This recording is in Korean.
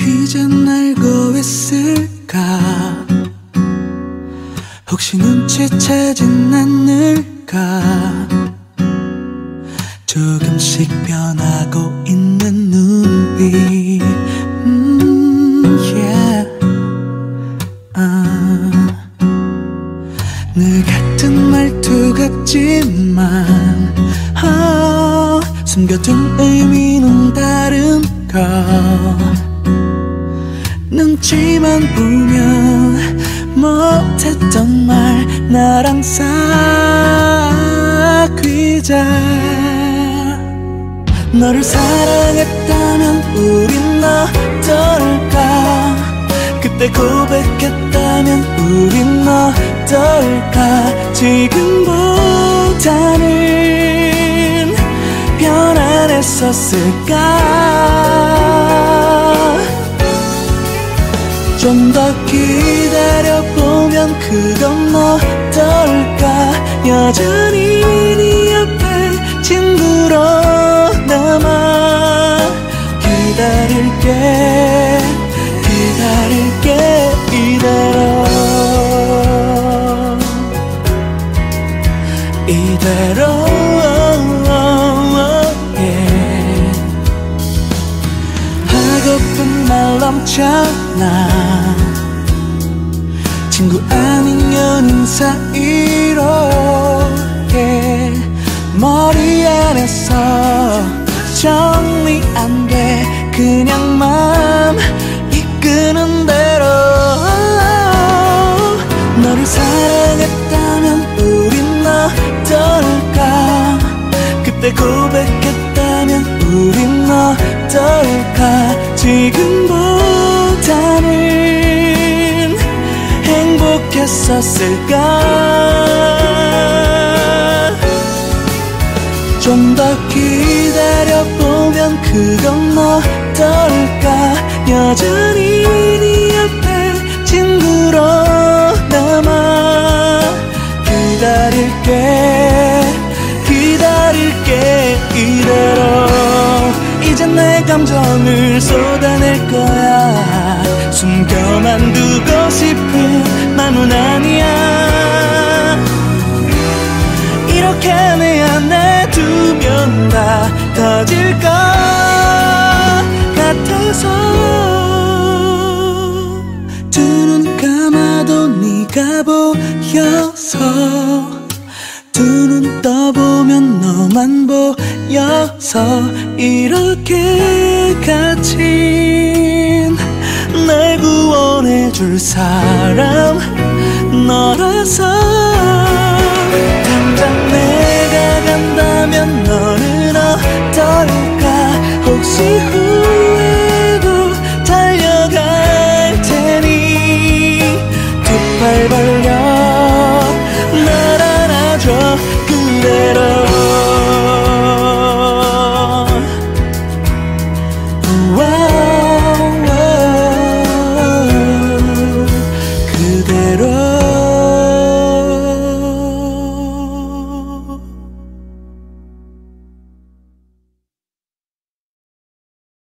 이젠 알고 있을까? 혹시 눈치채진 않을 같지만 아, 숨겨둔 의미는 다른 것 눈치만 보면 못했던 말 나랑 사귀자. 너를 사랑했다면 우린 어떨까? 그때 고백했다면 우린 어떨까? 지금 편안했었을까? 좀 더 기다려보면 그건 어떨까? 여전히 네 옆에 친구로 남아 기다릴게 기다릴게 이대로. 이대로 넘쳐나? 친구 아닌 연인 사이로 yeah. 머리 안에서 정리 안 돼. 그냥 맘 이끄는 대로. 너를 사랑했다면 우린 어떨까? 그때 고백 했다면 우린 어떨까? 지금보다는 행복했었을까? 좀 더 기다려보면 그건 어떨까? 여전히 네 옆에 친구로 남아 기다릴게 기다릴게 내 감정을 쏟아낼 거야. 숨겨만 두고 싶은 마음은 아니야. 이렇게 내 안에 두면 다 터질 것 같아서. 두 눈 감아도 네가 보여서. 두 눈 떠보면 너만 보여 서 이렇게 갇힌 날 구원해줄 사람 너라서